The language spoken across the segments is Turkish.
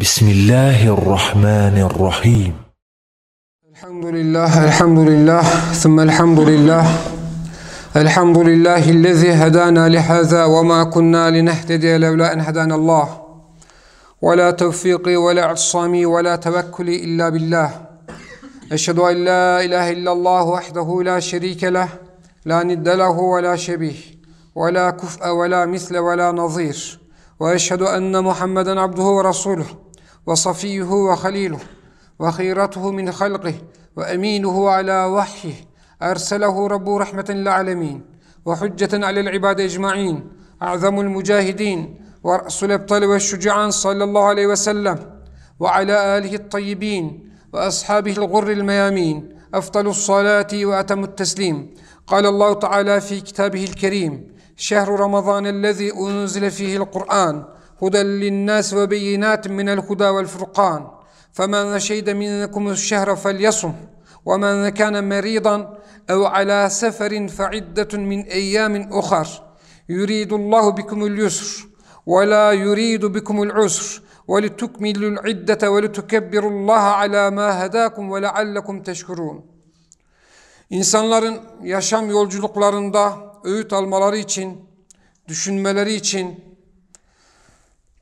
بسم الله الرحمن الرحيم الحمد لله الحمد لله ثم الحمد لله الحمد لله الذي هدانا لهذا وما كنا لنهتدي لولا أن هدانا الله ولا توفيقي ولا اعتصامي ولا توكلي إلا بالله أشهد أن لا إله إلا الله وحده لا شريك له لا ند له ولا شبيه ولا كفء ولا مثل ولا نظير وأشهد أن محمدا عبده ورسوله وصفيه وخليله وخيرته من خلقه وأمينه على وحيه. أرسله رب رحمة للعالمين وحجة على العباد أجمعين. أعظم المجاهدين ورأس الأبطال والشجعان صلى الله عليه وسلم. وعلى آله الطيبين وأصحابه الغر الميامين. أفضل الصلاة وأتم التسليم. قال الله تعالى في كتابه الكريم شهر رمضان الذي أنزل فيه القرآن. هدى للناس وبينات من الهدى والفرقان فمن شهد منكم الشهر فليصم ومن كان مريضا أو على سفر فعدة من أيام أخر يريد الله بكم اليسر ولا يريد بكم العسر ولتكملوا العدة ولتكبروا الله على ما هداكم ولعلكم تشكرون İnsanların yaşam yolculuklarında öğüt almaları için, düşünmeleri için,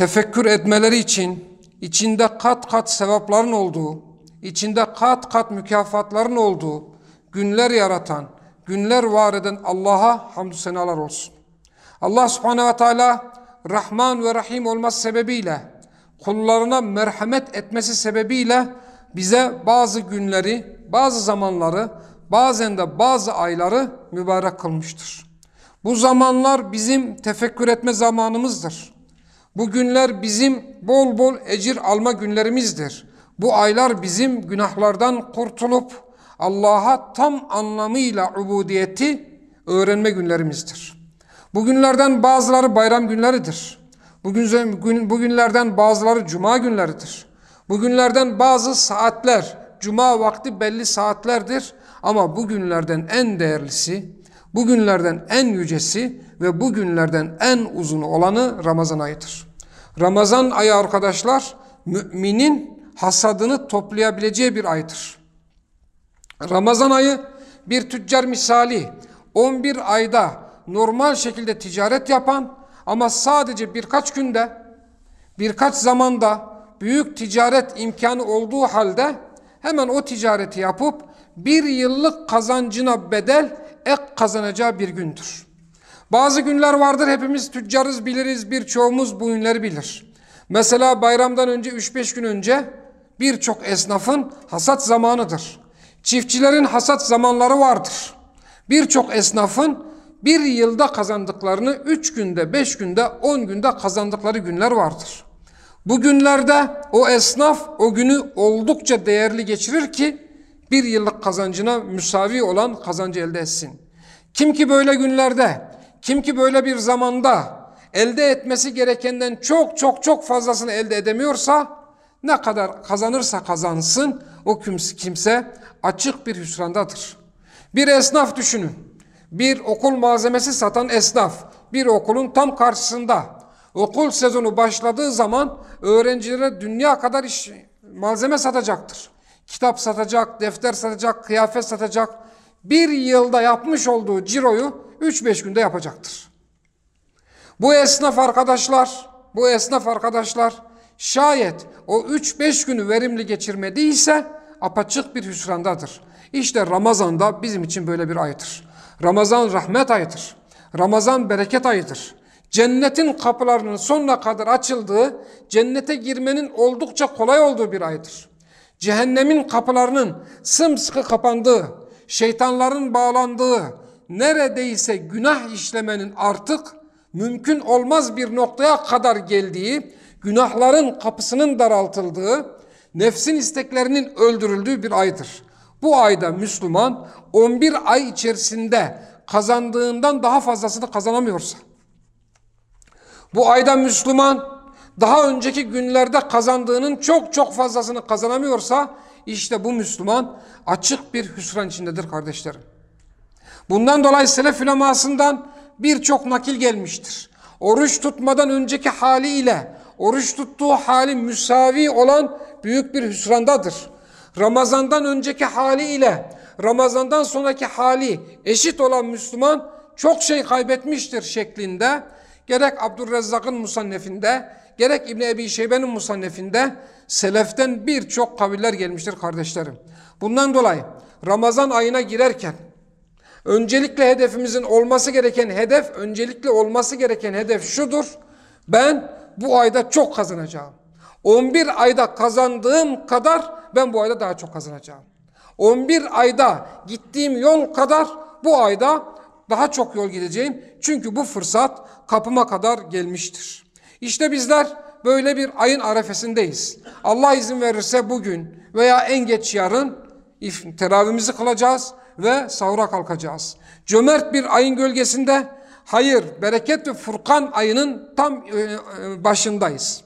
tefekkür etmeleri için, içinde kat kat sevapların olduğu, içinde kat kat mükafatların olduğu günler yaratan, günler var eden Allah'a hamdü senalar olsun. Allah subhanehu ve teala Rahman ve Rahim olması sebebiyle, kullarına merhamet etmesi sebebiyle bize bazı günleri, bazı zamanları, bazen de bazı ayları mübarek kılmıştır. Bu zamanlar bizim tefekkür etme zamanımızdır. Bu günler bizim bol bol ecir alma günlerimizdir. Bu aylar bizim günahlardan kurtulup Allah'a tam anlamıyla ubudiyeti öğrenme günlerimizdir. Bu günlerden bazıları bayram günleridir. Bugün, bugünlerden bazıları cuma günleridir. Bugünlerden bazı saatler, cuma vakti belli saatlerdir. Ama bugünlerden en değerlisi, bugünlerden en yücesi ve bugünlerden en uzun olanı Ramazan ayıdır. Ramazan ayı arkadaşlar müminin hasadını toplayabileceği bir aydır. Ramazan ayı bir tüccar misali 11 ayda normal şekilde ticaret yapan ama sadece birkaç günde birkaç zamanda büyük ticaret imkanı olduğu halde hemen o ticareti yapıp bir yıllık kazancına bedel ek kazanacağı bir gündür. Bazı günler vardır hepimiz tüccarız biliriz birçoğumuz bu günleri bilir. Mesela bayramdan önce 3-5 gün önce birçok esnafın hasat zamanıdır. Çiftçilerin hasat zamanları vardır. Birçok esnafın bir yılda kazandıklarını 3 günde, 5 günde, 10 günde kazandıkları günler vardır. Bu günlerde o esnaf o günü oldukça değerli geçirir ki bir yıllık kazancına müsavi olan kazancı elde etsin. Kim ki böyle günlerde, kim ki böyle bir zamanda elde etmesi gerekenden çok çok çok fazlasını elde edemiyorsa ne kadar kazanırsa kazansın o kimse açık bir hüsrandadır. Bir esnaf düşünün. Bir okul malzemesi satan esnaf bir okulun tam karşısında okul sezonu başladığı zaman öğrencilere dünya kadar iş, malzeme satacaktır. Kitap satacak, defter satacak, kıyafet satacak. Bir yılda yapmış olduğu ciroyu 3-5 günde yapacaktır. Bu esnaf arkadaşlar, bu esnaf arkadaşlar şayet o 3-5 günü verimli geçirmediyse apaçık bir hüsrandadır. İşte Ramazan'da bizim için böyle bir aydır. Ramazan rahmet ayıdır. Ramazan bereket ayıdır. Cennetin kapılarının sonuna kadar açıldığı, cennete girmenin oldukça kolay olduğu bir aydır. Cehennemin kapılarının sımsıkı kapandığı, şeytanların bağlandığı, neredeyse günah işlemenin artık mümkün olmaz bir noktaya kadar geldiği, günahların kapısının daraltıldığı, nefsin isteklerinin öldürüldüğü bir aydır. Bu ayda Müslüman 11 ay içerisinde kazandığından daha fazlasını kazanamıyorsa, bu ayda Müslüman daha önceki günlerde kazandığının çok çok fazlasını kazanamıyorsa, işte bu Müslüman açık bir hüsran içindedir kardeşlerim. Bundan dolayı selef ulemasından birçok nakil gelmiştir. Oruç tutmadan önceki haliyle oruç tuttuğu hali müsavi olan büyük bir hüsrandadır. Ramazandan önceki hali ile Ramazandan sonraki hali eşit olan Müslüman çok şey kaybetmiştir şeklinde gerek Abdurrezzak'ın musannefinde gerek İbni Ebi Şeybe'nin musannefinde seleften birçok kaviller gelmiştir kardeşlerim. Bundan dolayı Ramazan ayına girerken öncelikle hedefimizin olması gereken hedef, öncelikle olması gereken hedef şudur. Ben bu ayda çok kazanacağım. 11 ayda kazandığım kadar ben bu ayda daha çok kazanacağım. 11 ayda gittiğim yol kadar bu ayda daha çok yol gideceğim. Çünkü bu fırsat kapıma kadar gelmiştir. İşte bizler böyle bir ayın arefesindeyiz. Allah izin verirse bugün veya en geç yarın teravihimizi kılacağız ve sahura kalkacağız. Cömert bir ayın gölgesinde hayır, bereket ve Furkan ayının tam e, e, başındayız.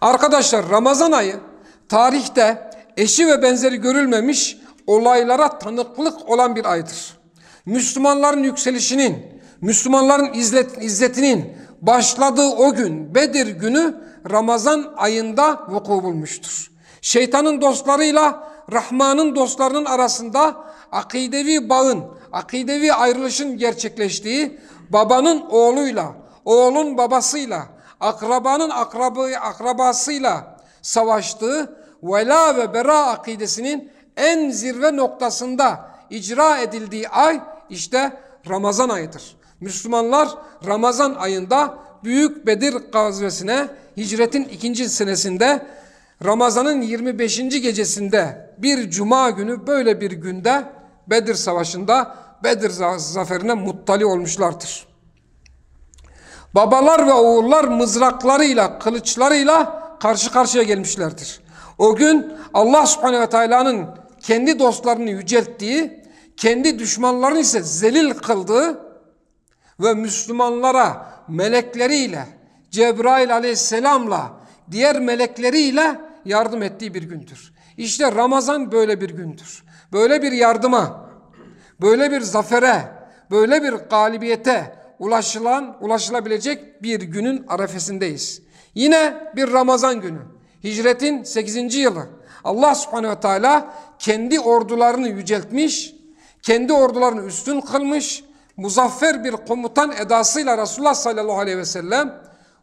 Arkadaşlar Ramazan ayı tarihte eşi ve benzeri görülmemiş olaylara tanıklık olan bir aydır. Müslümanların yükselişinin, Müslümanların izzetinin başladığı o gün Bedir günü Ramazan ayında vuku bulmuştur. Şeytanın dostlarıyla Rahman'ın dostlarının arasında akidevi bağın, akidevi ayrılışın gerçekleştiği babanın oğluyla, oğlun babasıyla, akrabanın akrabı, akrabasıyla savaştığı vela ve bera akidesinin en zirve noktasında icra edildiği ay işte Ramazan ayıdır. Müslümanlar Ramazan ayında Büyük Bedir gazvesine hicretin ikinci senesinde Ramazan'ın 25. gecesinde bir cuma günü böyle bir günde Bedir Savaşı'nda Bedir zaferine muttali olmuşlardır. Babalar ve oğullar mızraklarıyla, kılıçlarıyla karşı karşıya gelmişlerdir. O gün Allah subhanehu ve teala'nın kendi dostlarını yücelttiği, kendi düşmanlarını ise zelil kıldığı ve Müslümanlara melekleriyle, Cebrail aleyhisselamla, diğer melekleriyle yardım ettiği bir gündür. İşte Ramazan böyle bir gündür. Böyle bir yardıma, böyle bir zafere, böyle bir galibiyete ulaşılan, ulaşılabilecek bir günün arefesindeyiz. Yine bir Ramazan günü. Hicretin 8. yılı. Allah subhanehu ve teala kendi ordularını yüceltmiş, kendi ordularını üstün kılmış, muzaffer bir komutan edasıyla Resulullah sallallahu aleyhi ve sellem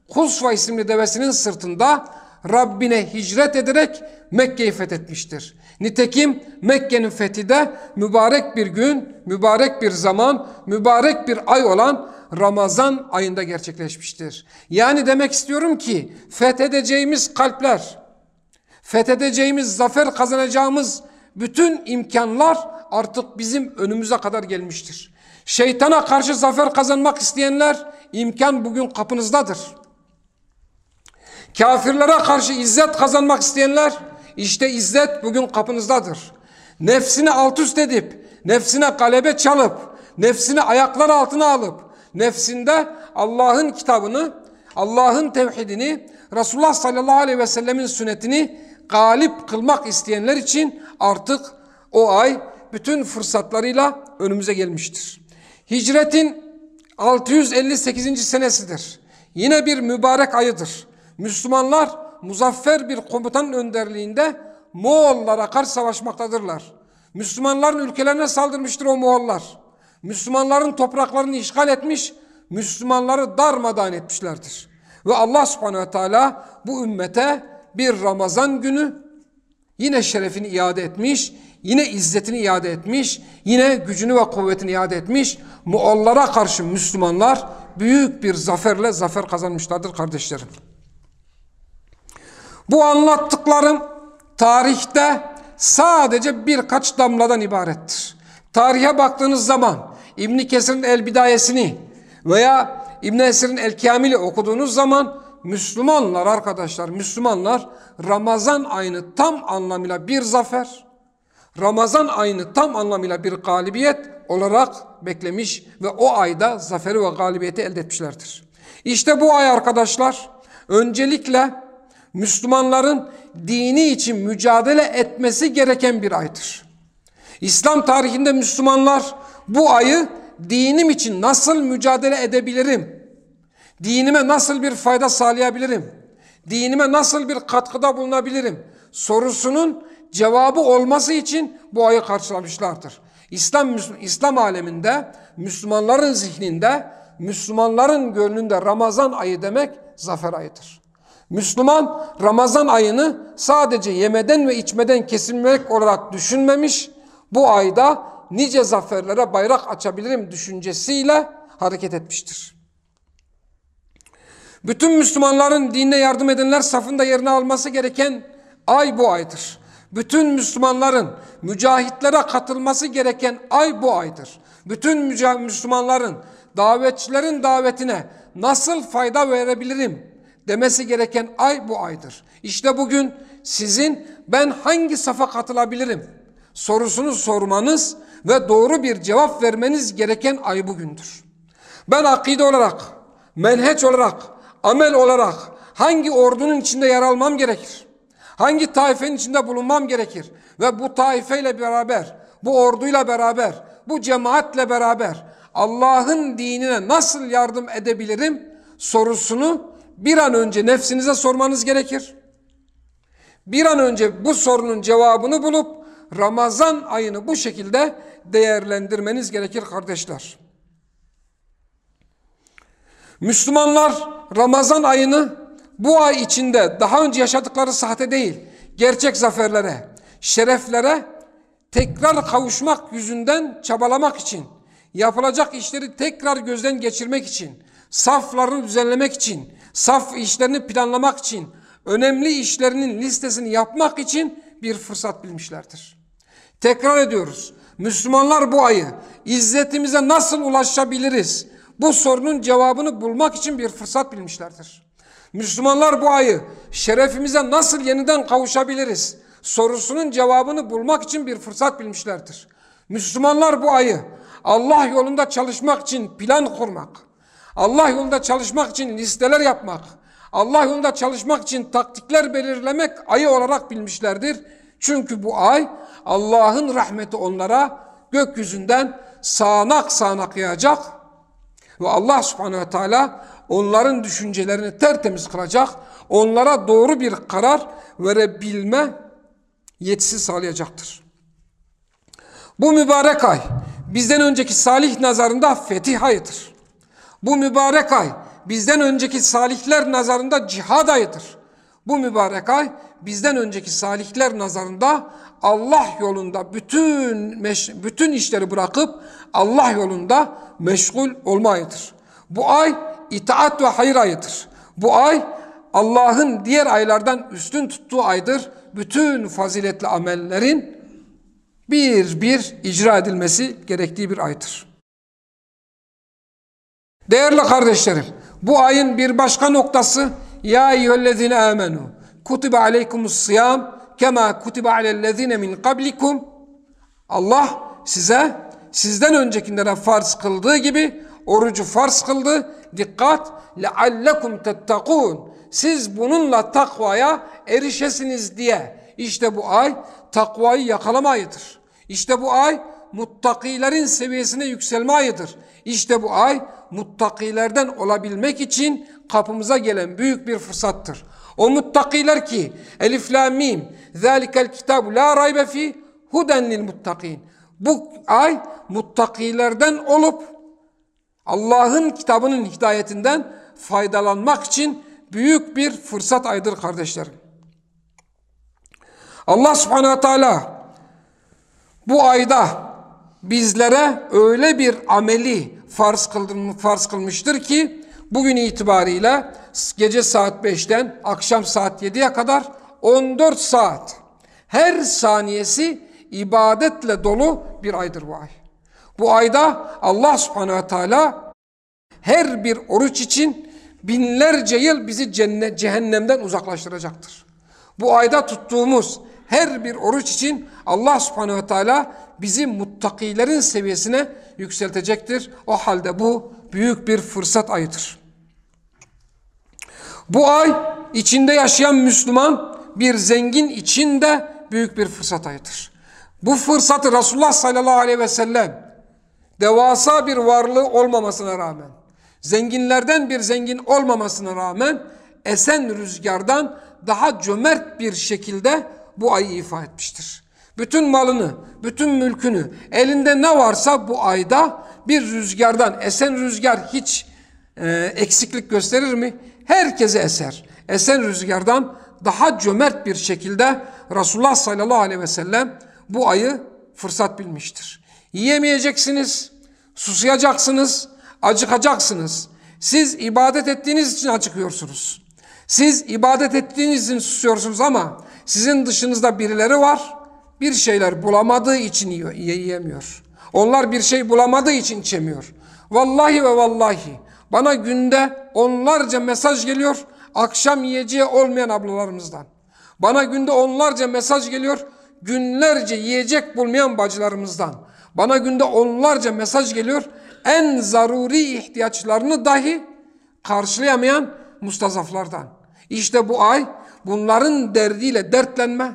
Kusva isimli devesinin sırtında Rabbine hicret ederek Mekke'yi fethetmiştir. Nitekim Mekke'nin fethi de mübarek bir gün, mübarek bir zaman, mübarek bir ay olan Ramazan ayında gerçekleşmiştir. Yani demek istiyorum ki fethedeceğimiz kalpler, fethedeceğimiz, zafer kazanacağımız bütün imkanlar artık bizim önümüze kadar gelmiştir. Şeytana karşı zafer kazanmak isteyenler imkan bugün kapınızdadır. Kafirlere karşı izzet kazanmak isteyenler işte izzet bugün kapınızdadır. Nefsini alt üst edip, nefsine galebe çalıp, nefsini ayaklar altına alıp, nefsinde Allah'ın kitabını, Allah'ın tevhidini, Resulullah sallallahu aleyhi ve sellemin sünnetini galip kılmak isteyenler için artık o ay bütün fırsatlarıyla önümüze gelmiştir. Hicretin 658. senesidir. Yine bir mübarek ayıdır. Müslümanlar muzaffer bir komutanın önderliğinde Moğollara karşı savaşmaktadırlar. Müslümanların ülkelerine saldırmıştır o Moğollar. Müslümanların topraklarını işgal etmiş, Müslümanları darmadağın etmişlerdir. Ve Allah subhanehu ve teala bu ümmete bir Ramazan günü yine şerefini iade etmiş, yine izzetini iade etmiş, yine gücünü ve kuvvetini iade etmiş. Moğollara karşı Müslümanlar büyük bir zaferle zafer kazanmışlardır kardeşlerim. Bu anlattıklarım tarihte sadece birkaç damladan ibarettir. Tarihe baktığınız zaman İbn Kesir'in El Bidayesini veya İbn Esir'in El Kamil'i okuduğunuz zaman Müslümanlar arkadaşlar, Müslümanlar Ramazan ayını tam anlamıyla bir zafer, Ramazan ayını tam anlamıyla bir galibiyet olarak beklemiş ve o ayda zaferi ve galibiyeti elde etmişlerdir. İşte bu ay arkadaşlar öncelikle Müslümanların dini için mücadele etmesi gereken bir aydır. İslam tarihinde Müslümanlar bu ayı dinim için nasıl mücadele edebilirim? Dinime nasıl bir fayda sağlayabilirim? Dinime nasıl bir katkıda bulunabilirim? Sorusunun cevabı olması için bu ayı karşılamışlardır. İslam İslam aleminde Müslümanların zihninde, Müslümanların gönlünde Ramazan ayı demek zafer ayıdır. Müslüman Ramazan ayını sadece yemeden ve içmeden kesilmek olarak düşünmemiş, bu ayda nice zaferlere bayrak açabilirim düşüncesiyle hareket etmiştir. Bütün Müslümanların dinine yardım edenler safında yerini alması gereken ay bu aydır. Bütün Müslümanların mücahitlere katılması gereken ay bu aydır. Bütün Müslümanların davetçilerin davetine nasıl fayda verebilirim demesi gereken ay bu aydır. İşte bugün sizin ben hangi safa katılabilirim sorusunu sormanız ve doğru bir cevap vermeniz gereken ay bugündür. Ben akide olarak, menheç olarak, amel olarak hangi ordunun içinde yer almam gerekir? Hangi taifenin içinde bulunmam gerekir? Ve bu taifeyle beraber, bu orduyla beraber, bu cemaatle beraber Allah'ın dinine nasıl yardım edebilirim sorusunu bir an önce nefsinize sormanız gerekir. Bir an önce bu sorunun cevabını bulup Ramazan ayını bu şekilde değerlendirmeniz gerekir kardeşler. Müslümanlar Ramazan ayını bu ay içinde daha önce yaşadıkları sahte değil, gerçek zaferlere, şereflere tekrar kavuşmak yüzünden çabalamak için, yapılacak işleri tekrar gözden geçirmek için, saflarını düzenlemek için, saf işlerini planlamak için, önemli işlerinin listesini yapmak için bir fırsat bilmişlerdir. Tekrar ediyoruz. Müslümanlar bu ayı izzetimize nasıl ulaşabiliriz? Bu sorunun cevabını bulmak için bir fırsat bilmişlerdir. Müslümanlar bu ayı şerefimize nasıl yeniden kavuşabiliriz? Sorusunun cevabını bulmak için bir fırsat bilmişlerdir. Müslümanlar bu ayı Allah yolunda çalışmak için plan kurmak, Allah yolunda çalışmak için listeler yapmak, Allah yolunda çalışmak için taktikler belirlemek ayı olarak bilmişlerdir. Çünkü bu ay Allah'ın rahmeti onlara gökyüzünden sağanak sağanak yağacak ve Allah subhanehu ve teala onların düşüncelerini tertemiz kılacak, onlara doğru bir karar verebilme yetisi sağlayacaktır. Bu mübarek ay bizden önceki salih nazarında fetih ayıdır. Bu mübarek ay bizden önceki salihler nazarında cihad ayıdır. Bu mübarek ay bizden önceki salihler nazarında Allah yolunda bütün bütün işleri bırakıp Allah yolunda meşgul olma ayıdır. Bu ay itaat ve hayır ayıdır. Bu ay Allah'ın diğer aylardan üstün tuttuğu aydır. Bütün faziletli amellerin bir bir icra edilmesi gerektiği bir aydır. Değerli kardeşlerim, bu ayın bir başka noktası ya eyyühellezine amenu kutibe aleykumus siyam kema kutibe alellezine min kablikum Allah size sizden öncekilere farz kıldığı gibi orucu farz kıldı. Dikkat! لَعَلَّكُمْ تَتَّقُونَ Siz bununla takvaya erişesiniz diye. İşte bu ay takvayı yakalama ayıdır. İşte bu ay muttakilerin seviyesine yükselme ayıdır. İşte bu ay muttakilerden olabilmek için kapımıza gelen büyük bir fırsattır. O muttakiler ki Elif la mim zalikel kitabu la raybe fi huden lil muttakin. Bu ay muttakilerden olup Allah'ın kitabının hidayetinden faydalanmak için büyük bir fırsat aydır kardeşlerim. Allah subhanehu ve teala bu ayda bizlere öyle bir ameli farz, farz kılmıştır ki bugün itibariyle gece saat 5'ten akşam saat 7'ye kadar 14 saat her saniyesi ibadetle dolu bir aydır bu ay. Bu ayda Allah subhanehu ve teala her bir oruç için binlerce yıl bizi cennet, cehennemden uzaklaştıracaktır. Bu ayda tuttuğumuz her bir oruç için Allah subhanehu ve teala bizi muttakilerin seviyesine yükseltecektir. O halde bu büyük bir fırsat ayıdır. Bu ay içinde yaşayan Müslüman bir zengin içinde büyük bir fırsat ayıdır. Bu fırsatı Resulullah sallallahu aleyhi ve sellem devasa bir varlığı olmamasına rağmen zenginlerden bir zengin olmamasına rağmen esen rüzgardan daha cömert bir şekilde bu ayı ifa etmiştir. Bütün malını, bütün mülkünü, elinde ne varsa bu ayda bir rüzgardan, esen rüzgar hiç e, eksiklik gösterir mi? Herkese eser. Esen rüzgardan daha cömert bir şekilde Resulullah sallallahu aleyhi ve sellem bu ayı fırsat bilmiştir. Yiyemeyeceksiniz, susayacaksınız, acıkacaksınız. Siz ibadet ettiğiniz için acıkıyorsunuz. Siz ibadet ettiğiniz için susuyorsunuz ama sizin dışınızda birileri var. Bir şeyler bulamadığı için yiyemiyor. Onlar bir şey bulamadığı için içemiyor. Vallahi ve vallahi bana günde onlarca mesaj geliyor akşam yiyeceği olmayan ablalarımızdan. Bana günde onlarca mesaj geliyor günlerce yiyecek bulmayan bacılarımızdan. Bana günde onlarca mesaj geliyor en zaruri ihtiyaçlarını dahi karşılayamayan mustazaflardan. İşte bu ay bunların derdiyle dertlenme,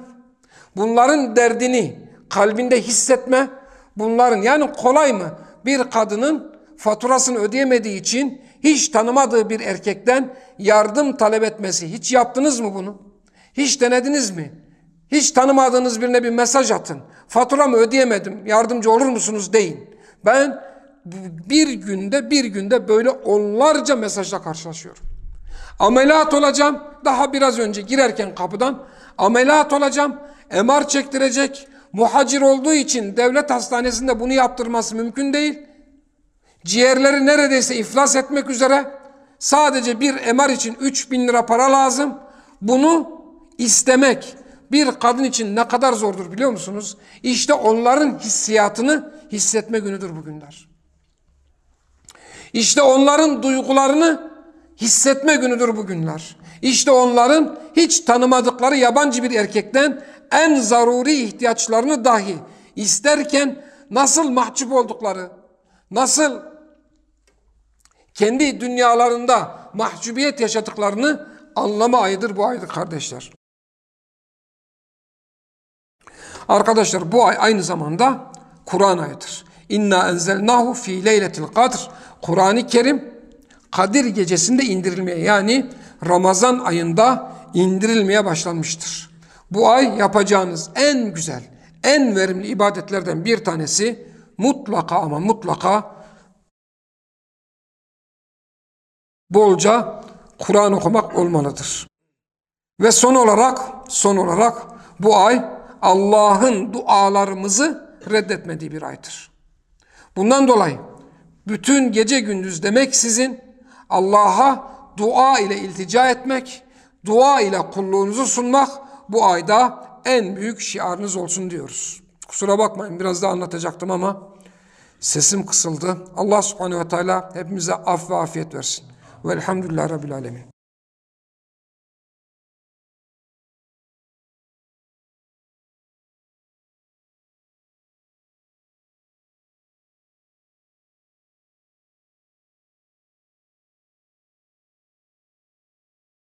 bunların derdini kalbinde hissetme, bunların yani kolay mı bir kadının faturasını ödeyemediği için hiç tanımadığı bir erkekten yardım talep etmesi. Hiç yaptınız mı bunu? Hiç denediniz mi? Hiç tanımadığınız birine bir mesaj atın. Faturamı ödeyemedim, yardımcı olur musunuz deyin. Ben bir günde bir günde böyle onlarca mesajla karşılaşıyorum. Ameliyat olacağım. Daha biraz önce girerken kapıdan ameliyat olacağım. MR çektirecek. Muhacir olduğu için devlet hastanesinde bunu yaptırması mümkün değil. Ciğerleri neredeyse iflas etmek üzere. Sadece bir MR için 3 bin lira para lazım. Bunu istemek bir kadın için ne kadar zordur biliyor musunuz? İşte onların hissiyatını hissetme günüdür bugünler. İşte onların duygularını hissetme günüdür bugünler. İşte onların hiç tanımadıkları yabancı bir erkekten en zaruri ihtiyaçlarını dahi isterken nasıl mahcup oldukları, nasıl kendi dünyalarında mahcubiyet yaşadıklarını anlama ayıdır bu aydır kardeşler. Arkadaşlar bu ay aynı zamanda Kur'an ayıdır. İnna enzelnahu fi leyletil kadr. Kur'an-ı Kerim Kadir gecesinde indirilmeye yani Ramazan ayında indirilmeye başlanmıştır. Bu ay yapacağınız en güzel, en verimli ibadetlerden bir tanesi mutlaka ama mutlaka bolca Kur'an okumak olmalıdır. Ve son olarak son olarak bu ay Allah'ın dualarımızı reddetmediği bir aydır. Bundan dolayı bütün gece gündüz demek sizin Allah'a dua ile iltica etmek, dua ile kulluğunuzu sunmak bu ayda en büyük şiarınız olsun diyoruz. Kusura bakmayın biraz daha anlatacaktım ama sesim kısıldı. Allah subhanehu ve teala hepimize af ve afiyet versin. Velhamdülillah Rabbil Alemin.